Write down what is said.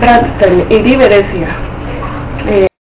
Braxton y Diversia. Eh,